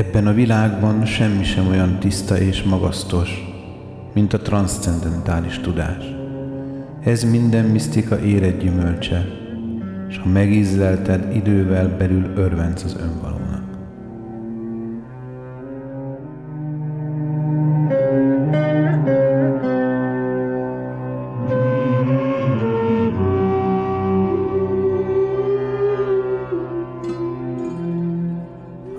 Ebben a világban semmi sem olyan tiszta és magasztos, mint a transzcendentális tudás. Ez minden misztika éred gyümölcse, és ha megízlelted, idővel belül örvenc az önvalónak.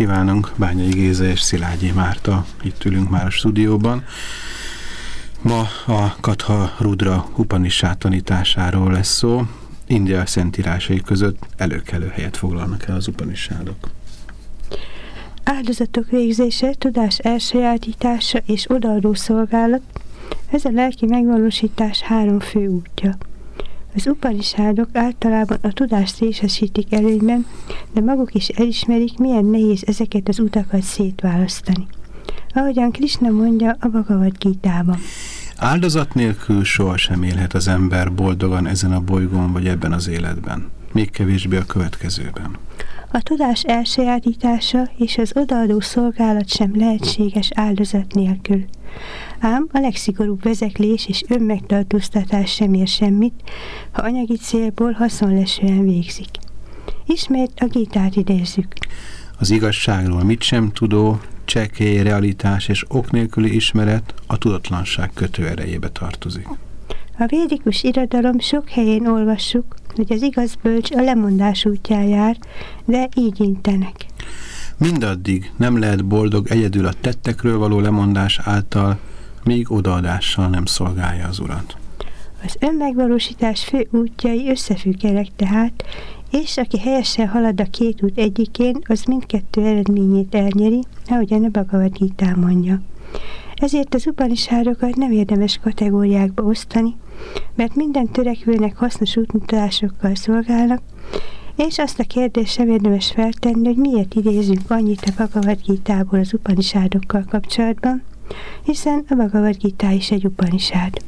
Kívánunk, Bányai Géza és Szilágyi Márta, itt ülünk már a stúdióban. Ma a Katha Rudra Upanishad tanításáról lesz szó. India szentírásai között előkelő helyet foglalnak el az Upanishadok. Áldozatok végzése, tudás elsajátítása és odaadó szolgálat, ez a lelki megvalósítás három fő útja. Az upanisádok általában a tudást részesítik előnyben, de maguk is elismerik, milyen nehéz ezeket az utakat szétválasztani. Ahogyan Krishna mondja a Bhagavad Gita-ban. Áldozat nélkül sohasem élhet az ember boldogan ezen a bolygón vagy ebben az életben, még kevésbé a következőben. A tudás elsajátítása és az odaadó szolgálat sem lehetséges áldozat nélkül. Ám a legszigorúbb vezeklés és önmegtartóztatás sem ér semmit, ha anyagi célból haszonlesően végzik. Ismét a gitát idézzük. Az igazságról mit sem tudó, csekély realitás és ok nélküli ismeret a tudatlanság kötő erejébe tartozik. A védikus irodalom sok helyén olvassuk, hogy az igaz bölcs a lemondás útján jár, de így intenek. Mindaddig nem lehet boldog egyedül a tettekről való lemondás által, míg odaadással nem szolgálja az urat. Az önmegvalósítás fő útjai összefüggenek tehát, és aki helyesen halad a két út egyikén, az mindkettő eredményét elnyeri, ahogyan a Bhagavad Gita mondja. Ezért az upanisárokat nem érdemes kategóriákba osztani, mert minden törekvőnek hasznos útmutatásokkal szolgálnak, és azt a kérdést sem érdemes feltenni, hogy miért idézünk annyit a Bhagavad Gita-ból az upanisádokkal kapcsolatban, hiszen a Bhagavad Gita is egy upanisád.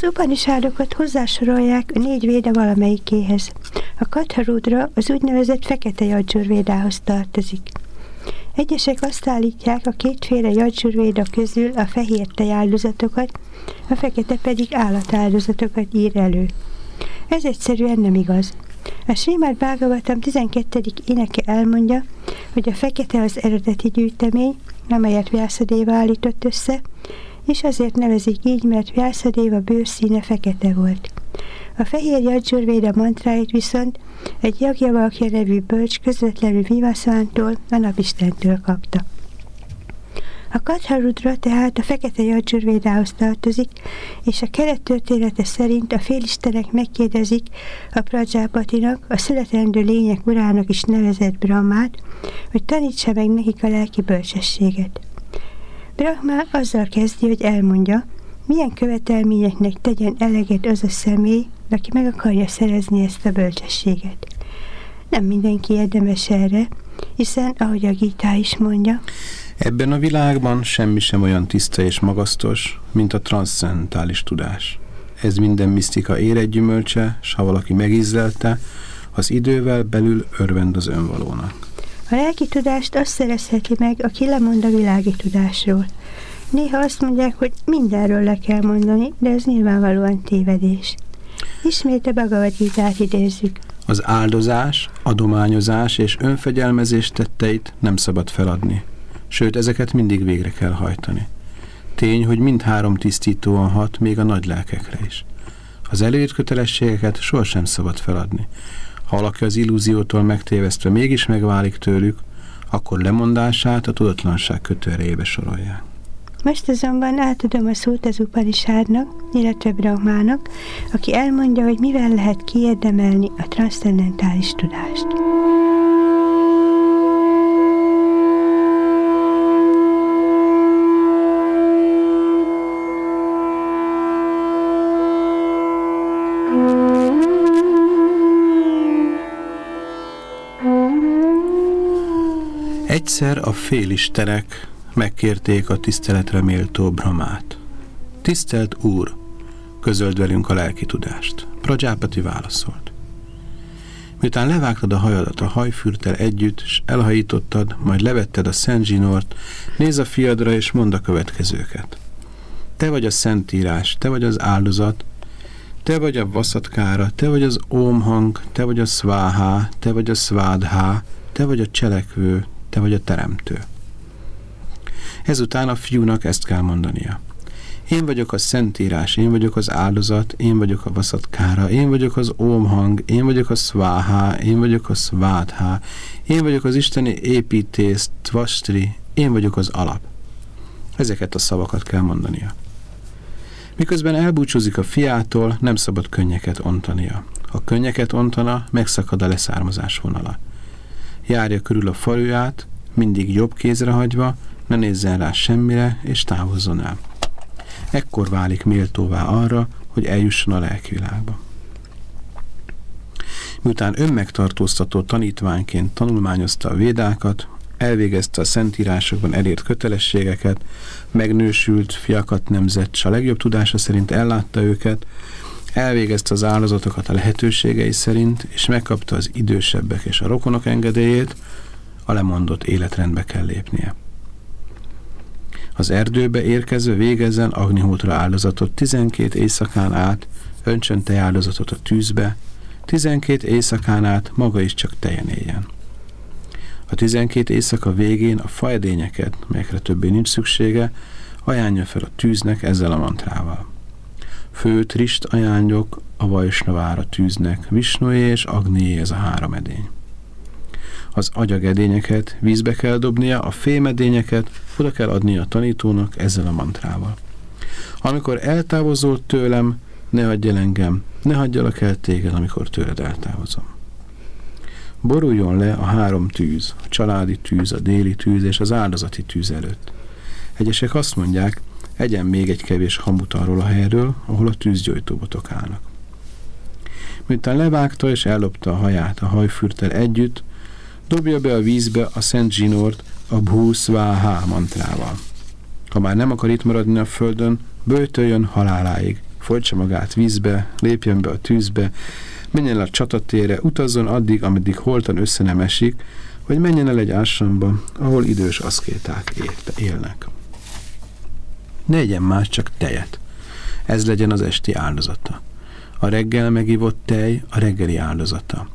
Az upanisádokat hozzásorolják a négy véde valamelyikéhez. A Katharudra az úgynevezett fekete Jadzsur védához tartozik. Egyesek azt állítják, a kétféle jadzsurvéda közül a fehér tejáldozatokat, a fekete pedig állatáldozatokat ír elő. Ez egyszerűen nem igaz. A Srimad Bhagavatam 12. éneke elmondja, hogy a fekete az eredeti gyűjtemény, amelyet Vyászadéva állított össze, és azért nevezik így, mert Vyászadéva bőrszíne fekete volt. A fehér Jadzsurvéda mantráit viszont egy Jagjavalkja nevű bölcs közvetlenül Vivaszvántól, a napistentől kapta. A Katharudra tehát a fekete Jadzsurvédához tartozik, és a keret története szerint a félistenek megkérdezik a Prajápatinak, a születendő lények urának is nevezett Brahmát, hogy tanítsa meg nekik a lelki bölcsességet. Brahma azzal kezdi, hogy elmondja, milyen követelményeknek tegyen eleget az a személy, aki meg akarja szerezni ezt a bölcsességet. Nem mindenki érdemes erre, hiszen, ahogy a Gita is mondja, Ebben a világban semmi sem olyan tiszta és magasztos, mint a transzcentális tudás. Ez minden misztika éredgyümölcse, s ha valaki megízlelte, az idővel belül örvend az önvalónak. A lelki tudást azt szerezheti meg, aki lemond a világi tudásról. Néha azt mondják, hogy mindenről le kell mondani, de ez nyilvánvalóan tévedés. Ismét a Bhagavad gita idézzük. Az áldozás, adományozás és önfegyelmezés tetteit nem szabad feladni. Sőt, ezeket mindig végre kell hajtani. Tény, hogy mindhárom tisztítóan hat, még a nagy lelkekre is. Az előírt kötelességeket sohasem szabad feladni. Ha valaki az illúziótól megtévesztve mégis megválik tőlük, akkor lemondását a tudatlanság kötőerejébe sorolják. Most azonban átadom a szót az Upanishadnak, illetve Brahmának, aki elmondja, hogy mivel lehet kiérdemelni a transzcendentális tudást. Egyszer a félistenek megkérték a tiszteletre méltó Brahmát. Tisztelt Úr, közöld velünk a lelki tudást. Prajápati válaszolt. Miután levágtad a hajadat a hajfürtel együtt, és elhajítottad, majd levetted a Szent Zsinort, néz a fiadra és mond a következőket. Te vagy a szentírás, te vagy az áldozat, te vagy a vaszatkára, te vagy az ómhang, te vagy a szváhá, te vagy a szvádhá, te vagy a cselekvő, te vagy a teremtő. Ezután a fiúnak ezt kell mondania. Én vagyok a szentírás, én vagyok az áldozat, én vagyok a vaszatkára, én vagyok az ómhang, én vagyok a szváhá, én vagyok a szvádhá, én vagyok az isteni építész, tvastri, én vagyok az alap. Ezeket a szavakat kell mondania. Miközben elbúcsúzik a fiától, nem szabad könnyeket ontania. Ha könnyeket ontana, megszakad a leszármazás vonala. Járja körül a faluját, mindig jobb kézre hagyva, ne nézzen rá semmire, és távozzon el. Ekkor válik méltóvá arra, hogy eljusson a lelkivilágba. Miután önmegtartóztató tanítványként tanulmányozta a védákat, elvégezte a szentírásokban elért kötelességeket, megnősült, fiakat nemzett, s a legjobb tudása szerint ellátta őket, elvégezte az áldozatokat a lehetőségei szerint, és megkapta az idősebbek és a rokonok engedélyét, a lemondott életrendbe kell lépnie. Az erdőbe érkezve végezzen Agnihótra áldozatot 12 éjszakán át, öntsön te áldozatot a tűzbe, 12 éjszakán át maga is csak tejen éljen. A 12 éjszaka végén a fajedényeket, melyekre többé nincs szüksége, ajánlja fel a tűznek ezzel a mantrával. Fő trist ajánljuk a Vajsnavára tűznek, Visnué és Agnié ez a három edény az agyagedényeket vízbe kell dobnia, a fémedényeket oda kell adnia a tanítónak ezzel a mantrával. Amikor eltávozol tőlem, ne adj el engem, ne hagyjalak el téged, amikor tőled eltávozom. Boruljon le a három tűz, a családi tűz, a déli tűz és az áldozati tűz előtt. Egyesek azt mondják, egyen még egy kevés hamut arról a helyről, ahol a tűzgyojtóbotok állnak. Miután levágta és ellopta a haját a hajfürtel együtt, dobja be a vízbe a Szent Zsinort a Bhúszváhá mantrával. Ha már nem akar itt maradni a földön, bőtöljön haláláig, folytsa magát vízbe, lépjen be a tűzbe, menjen le a csatatére, utazzon addig, ameddig holtan össze nem esik, vagy menjen el egy ássamba, ahol idős aszkéták élnek. Ne egyen más, csak tejet. Ez legyen az esti áldozata. A reggel megivott tej a reggeli áldozata.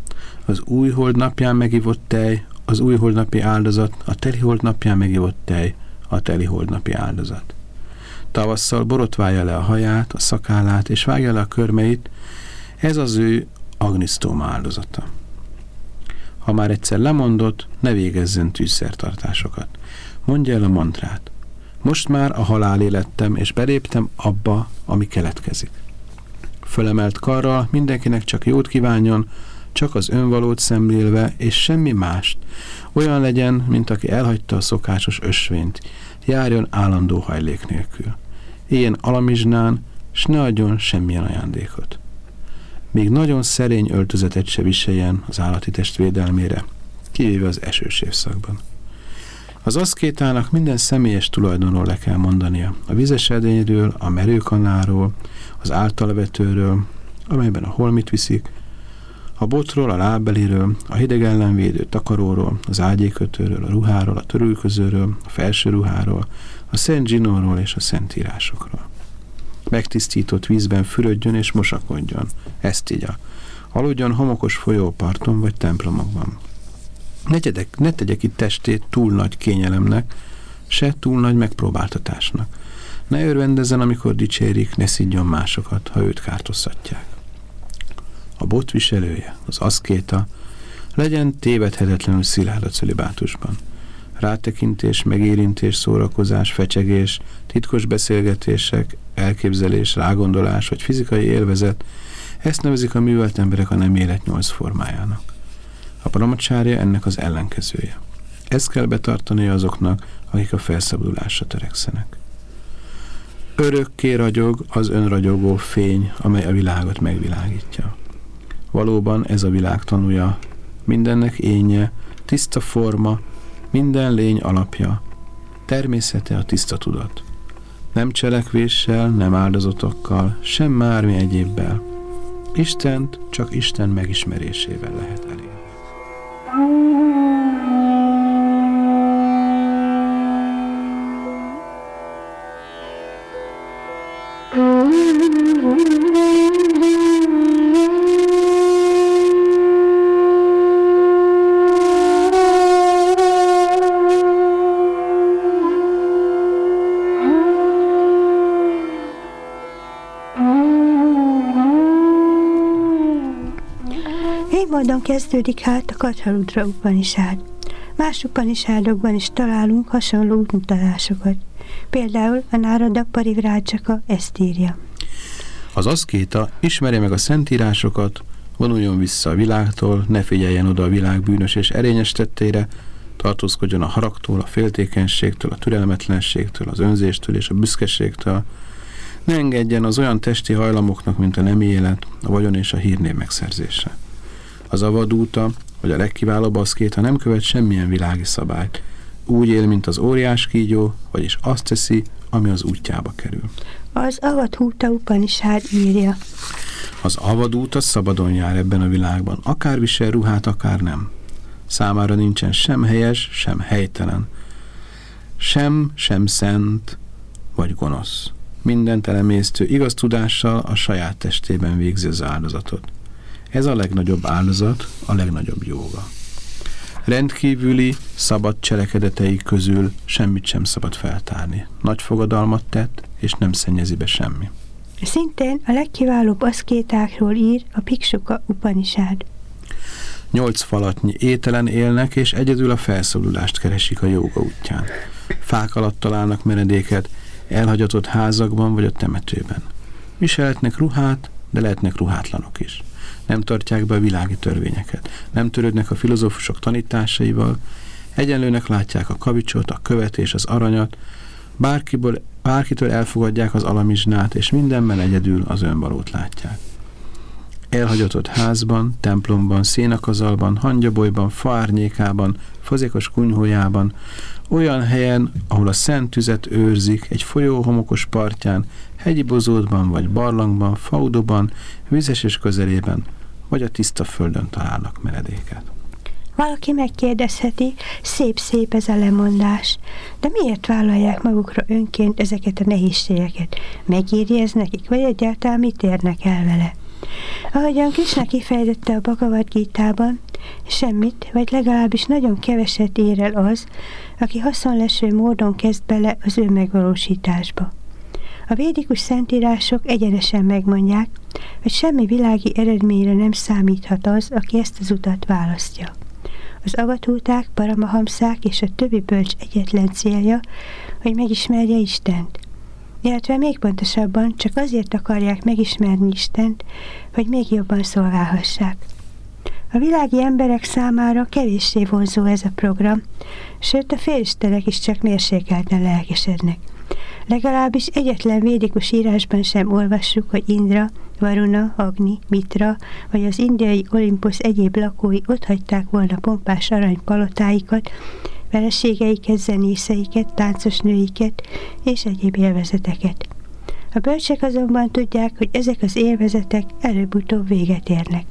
Az új hold napján megivott tej, az új holdnapi áldozat, a teli hold napján megivott tej, a teli holdnapi áldozat. Tavasszal borotválja le a haját, a szakállát, és vágja le a körmeit, ez az ő agnisztóm áldozata. Ha már egyszer lemondott, ne végezzen tűzszertartásokat. Mondja el a mantrát. Most már a halál élettem, és beléptem abba, ami keletkezik. Fölemelt karral mindenkinek csak jót kívánjon, csak az önvalót szemlélve, és semmi mást. Olyan legyen, mint aki elhagyta a szokásos ösvényt. Járjon állandó hajlék nélkül. Éljen alamizsnán, s ne adjon semmilyen ajándékot még nagyon szerény öltözetet se viseljen az állati test védelmére, kivéve az esős évszakban. Az aszkétának minden személyes tulajdonról le kell mondania. A vizes edényről, a merőkanáról, az általvetőről, amelyben a holmit viszik, a botról, a lábbeliről, a hideg ellenvédő takaróról, az ágyékötőről, a ruháról, a törülközőről, a felső ruháról, a szent zsinóról és a szentírásokról megtisztított vízben fürödjön és mosakodjon. Ezt igya. Aludjon homokos folyóparton vagy templomokban. Ne, tegyek, ne tegyek itt testét túl nagy kényelemnek, se túl nagy megpróbáltatásnak. Ne örvendezzen, amikor dicsérik, ne szidjon másokat, ha őt kártoztatják. A botviselője, az aszkéta, legyen tévedhetetlenül szilárd a cölibátusban rátekintés, megérintés, szórakozás, fecsegés, titkos beszélgetések, elképzelés, rágondolás vagy fizikai élvezet, ezt nevezik a művelt emberek a nem élet nyolc formájának. A brahmacsária ennek az ellenkezője. Ezt kell betartani azoknak, akik a felszabadulásra törekszenek. Örökké ragyog az önragyogó fény, amely a világot megvilágítja. Valóban ez a világ tanúja, mindennek énje, tiszta forma, minden lény alapja, természete a tiszta tudat. Nem cselekvéssel, nem áldozatokkal, sem mármi egyébbel. Istent csak Isten megismerésével lehet Mm-hmm. Módon kezdődik hát a Katharudra Upanishad. Más Upanishadokban is találunk hasonló útmutatásokat. Például a Nárada Parivrácsaka ezt írja. Az aszkéta ismerje meg a szentírásokat, vonuljon vissza a világtól, ne figyeljen oda a világ bűnös és erényes tettére, tartózkodjon a haragtól, a féltékenységtől, a türelmetlenségtől, az önzéstől és a büszkeségtől, ne engedjen az olyan testi hajlamoknak, mint a nem élet, a vagyon és a hírnév megszerzése. Az avadúta, vagy a legkiválóbb aszkéta nem követ semmilyen világi szabályt. Úgy él, mint az óriás kígyó, vagyis azt teszi, ami az útjába kerül. Az avadúta Upanishad írja. Az avadúta szabadon jár ebben a világban, akár visel ruhát, akár nem. Számára nincsen sem helyes, sem helytelen. Sem, sem szent, vagy gonosz. Minden telemésztő igaz tudással a saját testében végzi az áldozatot. Ez a legnagyobb áldozat, a legnagyobb jóga. Rendkívüli, szabad cselekedetei közül semmit sem szabad feltárni. Nagy fogadalmat tett, és nem szennyezi be semmi. Szintén a legkiválóbb aszkétákról ír a Piksuka Upanishad. Nyolc falatnyi ételen élnek, és egyedül a felszólulást keresik a jóga útján. Fák alatt találnak menedéket, elhagyatott házakban vagy a temetőben. Viselhetnek ruhát, de lehetnek ruhátlanok is nem tartják be a világi törvényeket, nem törődnek a filozófusok tanításaival, egyenlőnek látják a kavicsot, a követ és az aranyat, bárkiből, bárkitől elfogadják az alamizsnát, és mindenben egyedül az önvalót látják. Elhagyatott házban, templomban, szénakazalban, hangyabolyban, faárnyékában, fazékos kunyhójában, olyan helyen, ahol a szent tüzet őrzik, egy folyó homokos partján, hegyi bozótban vagy barlangban, faudoban, vizes közelében, vagy a tiszta földön találnak meredéket. Valaki megkérdezheti, szép-szép ez a lemondás, de miért vállalják magukra önként ezeket a nehézségeket? Megéri ez nekik, vagy egyáltalán mit érnek el vele? Ahogyan Krishna kifejtette a Bhagavad Gita-ban, semmit, vagy legalábbis nagyon keveset ér el az, aki haszonleső módon kezd bele az ő megvalósításba. A védikus szentírások egyenesen megmondják, hogy semmi világi eredményre nem számíthat az, aki ezt az utat választja. Az avatúták, paramahamszák és a többi bölcs egyetlen célja, hogy megismerje Istent. Illetve még pontosabban csak azért akarják megismerni Istent, hogy még jobban szolgálhassák. A világi emberek számára kevéssé vonzó ez a program, sőt a félistenek is csak mérsékelten lelkesednek. Legalábbis egyetlen védikus írásban sem olvassuk, hogy Indra, Varuna, Agni, Mitra vagy az indiai Olympus egyéb lakói hagyták volna pompás arany palotáikat, feleségeiket, zenészeiket, táncos nőiket és egyéb élvezeteket. A bölcsek azonban tudják, hogy ezek az élvezetek előbb-utóbb véget érnek.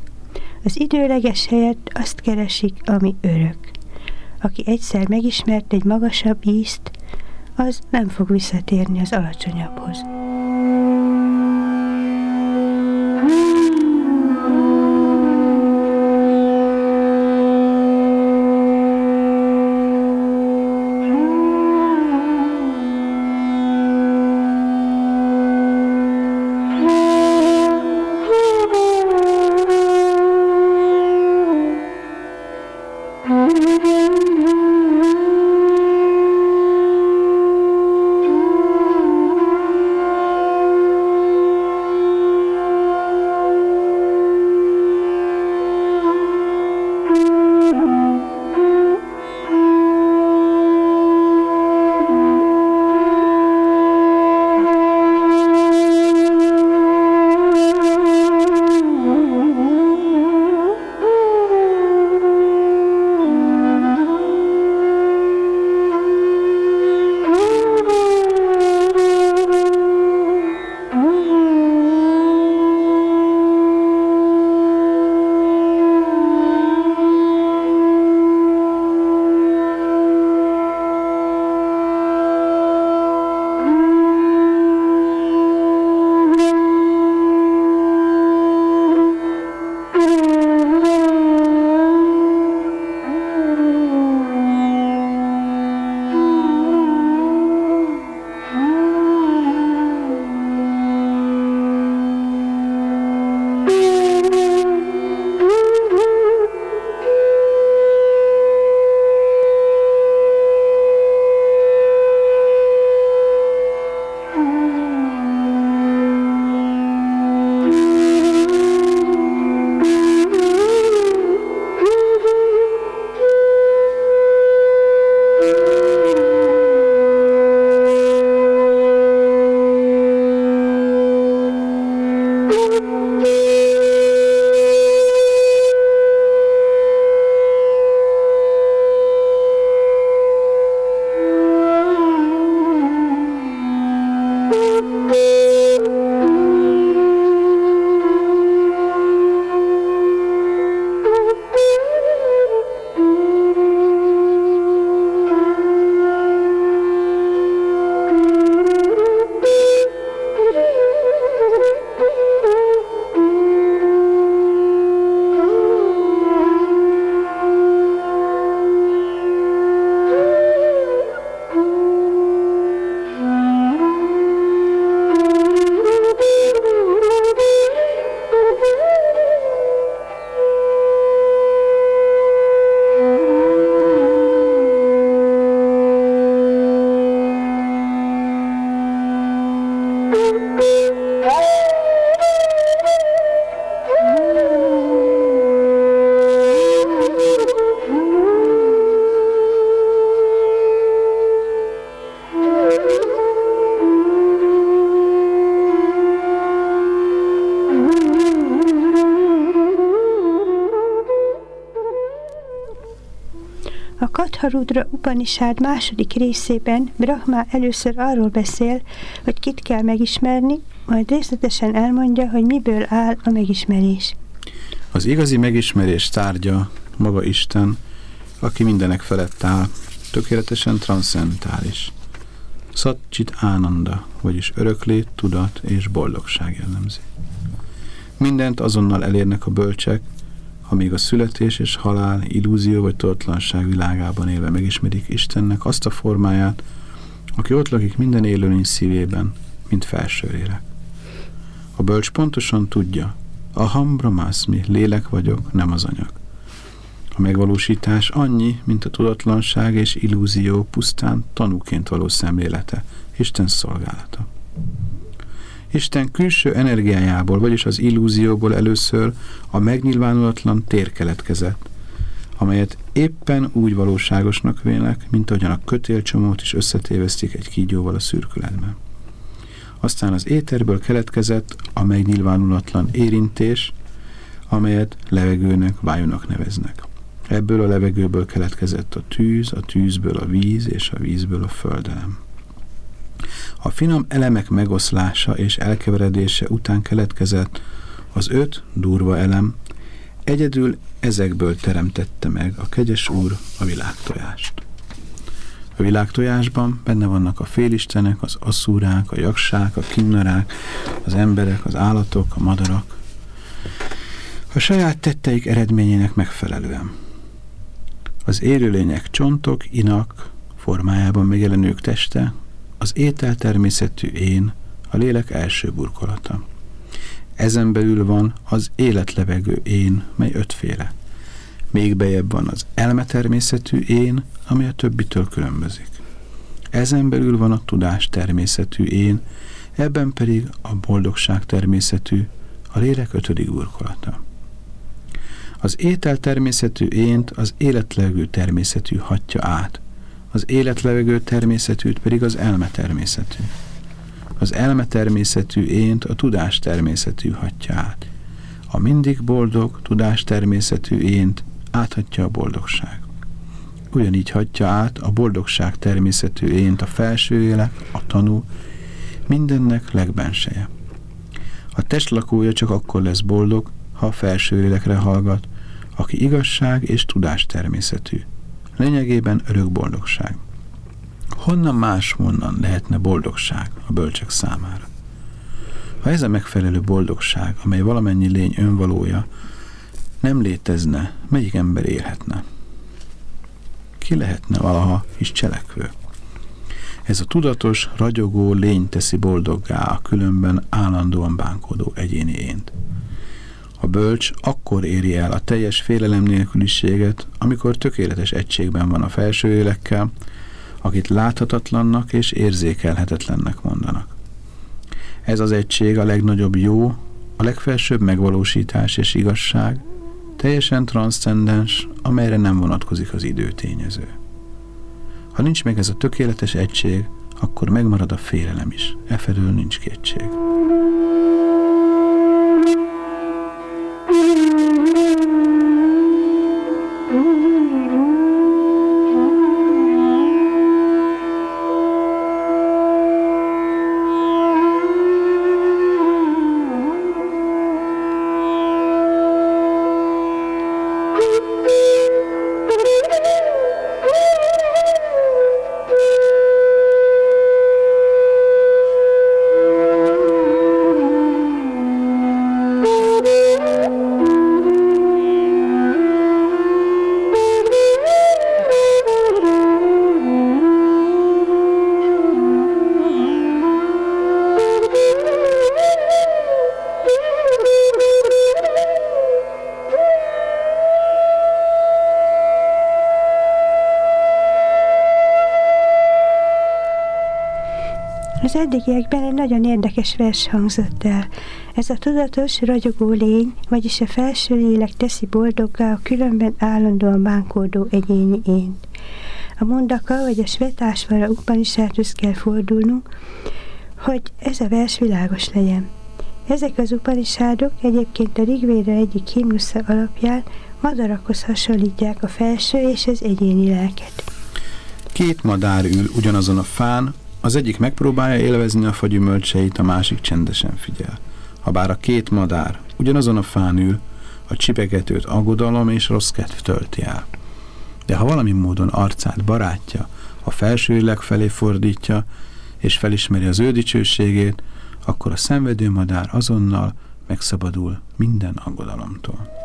Az időleges helyett azt keresik, ami örök. Aki egyszer megismert egy magasabb ízt, az nem fog visszatérni az alacsonyabbhoz. Katharudra Upanishad második részében Brahma először arról beszél, hogy kit kell megismerni, majd részletesen elmondja, hogy miből áll a megismerés. Az igazi megismerés tárgya maga Isten, aki mindenek felett áll, tökéletesen transzentális. Satchit Ánanda, vagyis öröklét, tudat és boldogság jellemzi. Mindent azonnal elérnek a bölcsek, amíg a születés és halál, illúzió vagy tudatlanság világában élve megismerik Istennek azt a formáját, aki ott lakik minden élőlény szívében, mint felsőrére. A bölcs pontosan tudja, a hambramászmi, lélek vagyok, nem az anyag. A megvalósítás annyi, mint a tudatlanság és illúzió pusztán tanúként való szemlélete, Isten szolgálata. Isten külső energiájából, vagyis az illúzióból először a megnyilvánulatlan tér keletkezett, amelyet éppen úgy valóságosnak vélek, mint ahogyan a kötélcsomót is összetévesztik egy kígyóval a szürkületben. Aztán az éterből keletkezett a megnyilvánulatlan érintés, amelyet levegőnek, vájónak neveznek. Ebből a levegőből keletkezett a tűz, a tűzből a víz, és a vízből a földelem. A finom elemek megoszlása és elkeveredése után keletkezett az öt durva elem, egyedül ezekből teremtette meg a kegyes úr a világtojást. A világtojásban benne vannak a félistenek, az asszúrák, a jaksák, a kinnarák, az emberek, az állatok, a madarak. A saját tetteik eredményének megfelelően. Az élőlények csontok, inak formájában megjelenők teste, az étel természetű én, a lélek első burkolata. Ezen belül van az életlevegő én, mely ötféle. Még bejebb van az elmetermészetű én, ami a többitől különbözik. Ezen belül van a tudás természetű én, ebben pedig a boldogság természetű, a lélek ötödik burkolata. Az étel természetű ént az életlevegő természetű hatja át, az életlevegő természetűt pedig az elme természetű. Az elme természetű ént a tudás természetű hatja át. A mindig boldog, tudás természetű ént áthatja a boldogság. Ugyanígy hatja át a boldogság természetű ént a felső élek, a tanú, mindennek legbenseje. A testlakója csak akkor lesz boldog, ha a felső élekre hallgat, aki igazság és tudás természetű. Lényegében örök boldogság. Honnan máshonnan lehetne boldogság a bölcsek számára? Ha ez a megfelelő boldogság, amely valamennyi lény önvalója, nem létezne, melyik ember élhetne? Ki lehetne valaha is cselekvő? Ez a tudatos, ragyogó lény teszi boldoggá a különben állandóan bánkodó egyéni ént. A bölcs akkor éri el a teljes félelem nélküliséget, amikor tökéletes egységben van a felső élekkel, akit láthatatlannak és érzékelhetetlennek mondanak. Ez az egység a legnagyobb jó, a legfelsőbb megvalósítás és igazság, teljesen transzcendens, amelyre nem vonatkozik az időtényező. Ha nincs meg ez a tökéletes egység, akkor megmarad a félelem is. E nincs kétség. Az eddigiekben egy nagyon érdekes vers hangzott el. Ez a tudatos, ragyogó lény, vagyis a felső lélek teszi boldoggá a különben állandóan bánkódó egyéni ént. A mondaka vagy a svetásvara Upanishadhoz kell fordulnunk, hogy ez a vers világos legyen. Ezek az upanishádok egyébként a Rigvéda egyik himnusza alapján madarakhoz hasonlítják a felső és az egyéni lelket. Két madár ül ugyanazon a fán, az egyik megpróbálja élvezni a fagyümölcseit, a másik csendesen figyel. Habár a két madár ugyanazon a fán ül, a csipegetőt aggodalom és rossz kedv tölti el. De ha valami módon arcát barátja, a felső illeg felé fordítja, és felismeri az ő dicsőségét, akkor a szenvedő madár azonnal megszabadul minden aggodalomtól.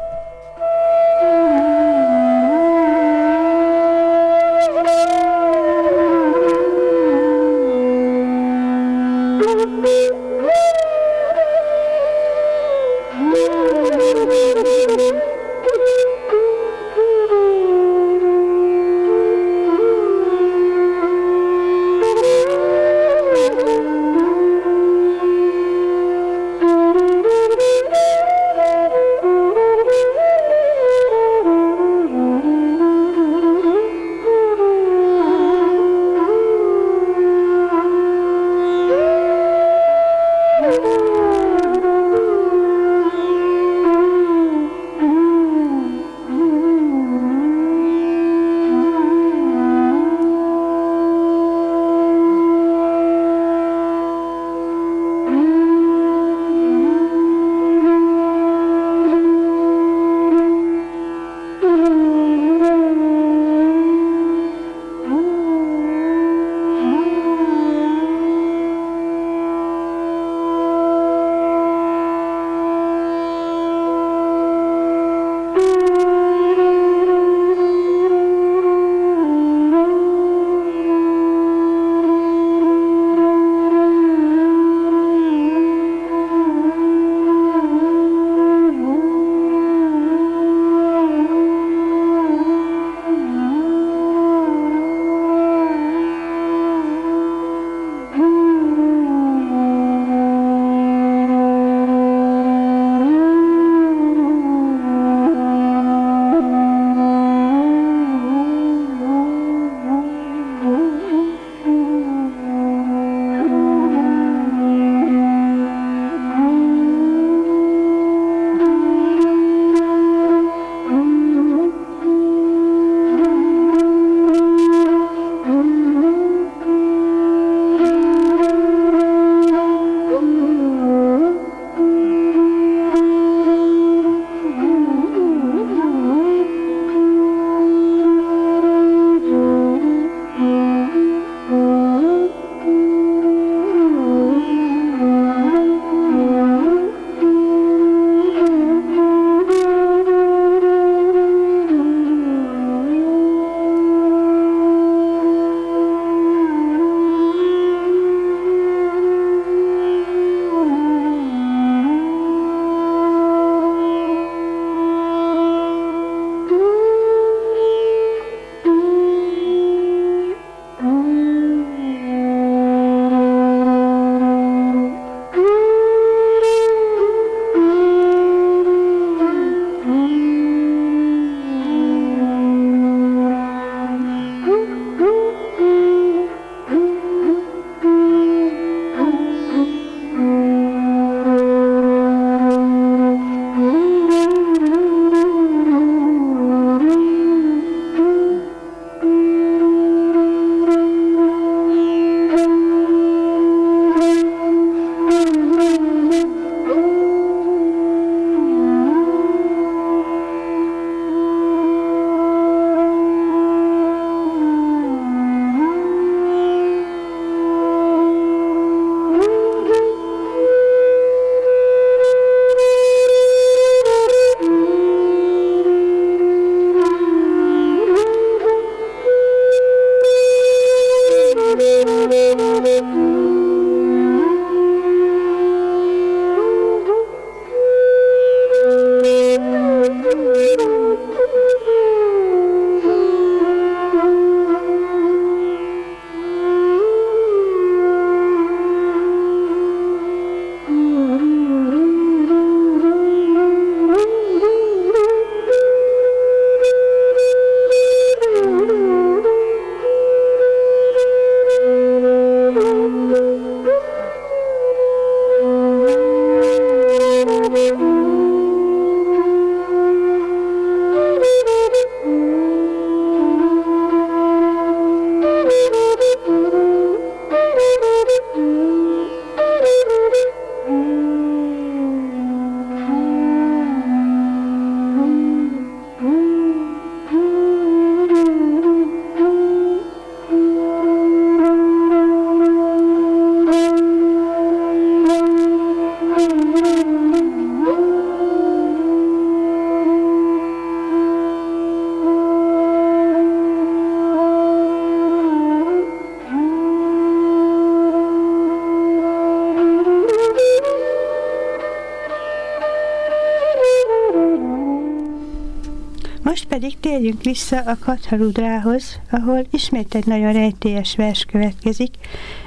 Pedig térjünk vissza a Katharudrához, ahol ismét egy nagyon rejtélyes vers következik.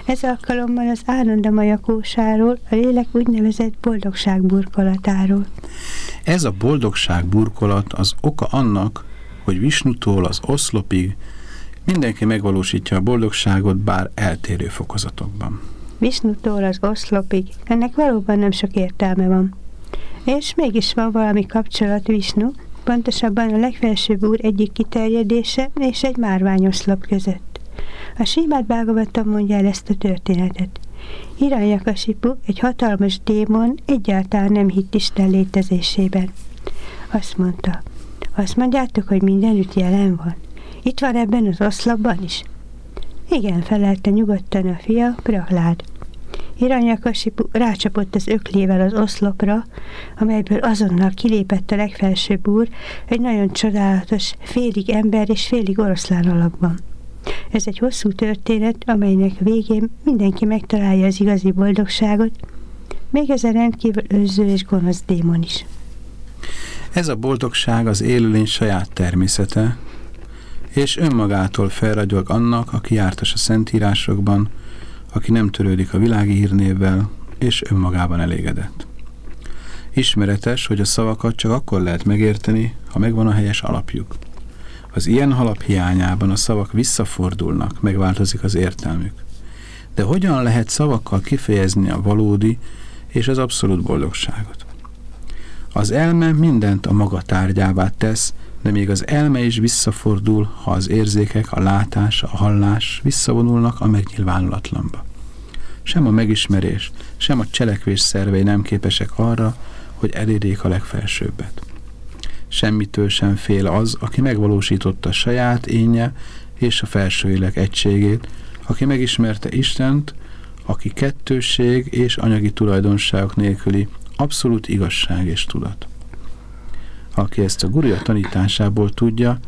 Ez alkalommal az Ánonda Majakósáról, a lélek úgynevezett boldogság burkolatáról. Ez a boldogság burkolat az oka annak, hogy Visnutól az oszlopig mindenki megvalósítja a boldogságot, bár eltérő fokozatokban. Visnutól az oszlopig. Ennek valóban nem sok értelme van. És mégis van valami kapcsolat Visnu, pontosabban a legfelsőbb úr egyik kiterjedése és egy márványoszlop között. A Simát Bhagavatam mondja el ezt a történetet. Hiranyakasipu, egy hatalmas démon egyáltalán nem hitt Isten létezésében. Azt mondta, azt mondjátok, hogy mindenütt jelen van. Itt van ebben az oszlopban is? Igen, felelte nyugodtan a fia, Prahlád. Hiranyakasipu rácsapott az öklével az oszlopra, amelyből azonnal kilépett a legfelsőbb úr, egy nagyon csodálatos, félig ember és félig oroszlán alakban. Ez egy hosszú történet, amelynek végén mindenki megtalálja az igazi boldogságot, még ez a rendkívül önző és gonosz démon is. Ez a boldogság az élőlény saját természete, és önmagától felragyog annak, aki jártas a szentírásokban, aki nem törődik a világi hírnévvel, és önmagában elégedett. Ismeretes, hogy a szavakat csak akkor lehet megérteni, ha megvan a helyes alapjuk. Az ilyen alap hiányában a szavak visszafordulnak, megváltozik az értelmük. De hogyan lehet szavakkal kifejezni a valódi és az abszolút boldogságot? Az elme mindent a maga tárgyává tesz, de még az elme is visszafordul, ha az érzékek, a látás, a hallás visszavonulnak a megnyilvánulatlanba. Sem a megismerés, sem a cselekvés szervei nem képesek arra, hogy elérjék a legfelsőbbet. Semmitől sem fél az, aki megvalósította saját énje és a felső élek egységét, aki megismerte Istent, aki kettőség és anyagi tulajdonságok nélküli abszolút igazság és tudat. Aki ezt a gurja tanításából tudja,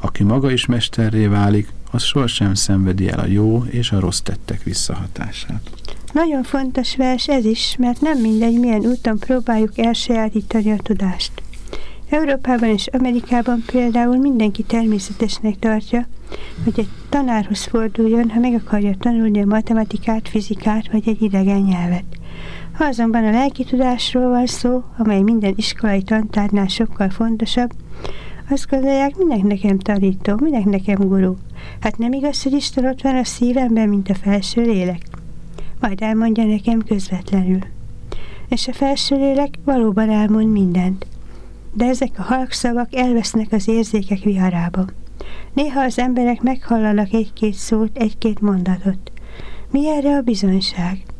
aki maga is mesterré válik, az sohasem szenvedi el a jó és a rossz tettek visszahatását. Nagyon fontos vers ez is, mert nem mindegy, milyen úton próbáljuk elsajátítani a tudást. Európában és Amerikában például mindenki természetesnek tartja, hogy egy tanárhoz forduljon, ha meg akarja tanulni a matematikát, fizikát vagy egy idegen nyelvet. Ha azonban a lelki tudásról van szó, amely minden iskolai tantárnál sokkal fontosabb, azt gondolják, minek nekem tanító, minek nekem gurú. Hát nem igaz, hogy Isten ott van a szívemben, mint a felső lélek? Majd elmondja nekem közvetlenül. És a felső lélek valóban elmond mindent. De ezek a halkszavak elvesznek az érzékek viharában. Néha az emberek meghallanak egy-két szót, egy-két mondatot. Mi erre a bizonyság?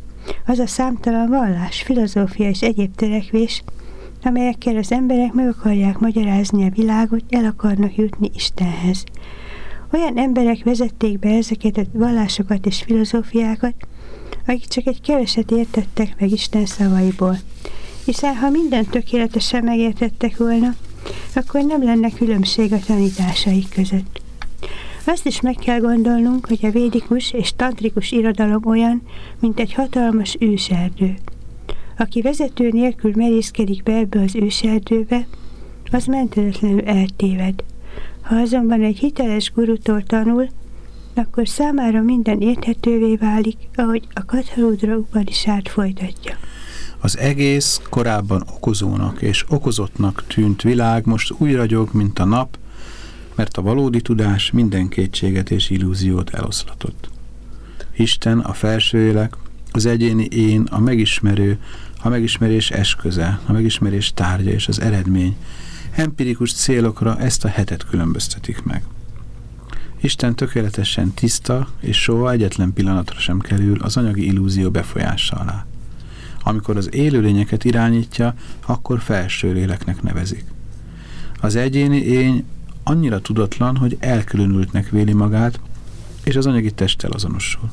Az a számtalan vallás, filozófia és egyéb törekvés, amelyekkel az emberek meg akarják magyarázni a világot, el akarnak jutni Istenhez. Olyan emberek vezették be ezeket a vallásokat és filozófiákat, akik csak egy keveset értettek meg Isten szavaiból. Hiszen ha minden tökéletesen megértettek volna, akkor nem lenne különbség a tanításaik között. Azt is meg kell gondolnunk, hogy a védikus és tantrikus irodalom olyan, mint egy hatalmas őserdő. Aki vezető nélkül merészkedik be ebbe az őserdőbe, az mentetlenül eltéved. Ha azonban egy hiteles gurutól tanul, akkor számára minden érthetővé válik, ahogy a Katharudra Upanishad folytatja. Az egész korábban okozónak és okozottnak tűnt világ most úgy ragyog, mint a nap, mert a valódi tudás minden kétséget és illúziót eloszlatott. Isten, a felső élek, az egyéni én, a megismerő, a megismerés eszköze, a megismerés tárgya és az eredmény. Empirikus célokra ezt a hetet különböztetik meg. Isten tökéletesen tiszta, és soha egyetlen pillanatra sem kerül az anyagi illúzió befolyása alá. Amikor az élőlényeket irányítja, akkor felső léleknek nevezik. Az egyéni ény annyira tudatlan, hogy elkülönültnek véli magát, és az anyagi testtel azonosul.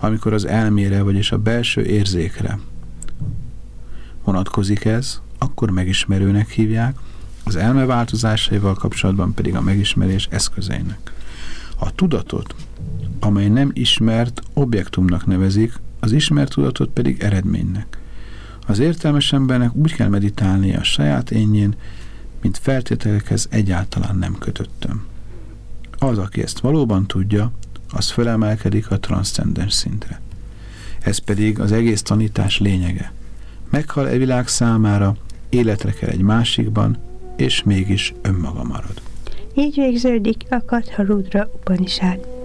Amikor az elmére, vagyis a belső érzékre vonatkozik ez, akkor megismerőnek hívják, az elme változásaival kapcsolatban pedig a megismerés eszközeinek. A tudatot, amely nem ismert objektumnak nevezik, az ismert tudatot pedig eredménynek. Az értelmes embernek úgy kell meditálnia a saját énjén, mint feltételekhez egyáltalán nem kötöttem. Az, aki ezt valóban tudja, az fölemelkedik a transzcendens szintre. Ez pedig az egész tanítás lényege. Meghal e világ számára, életre kell egy másikban, és mégis önmaga marad. Így végződik a Katharudra Upanishad.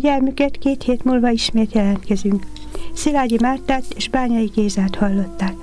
Figyelmüket, két hét múlva ismét jelentkezünk. Szilágyi Mártát és Bányai Gézát hallották.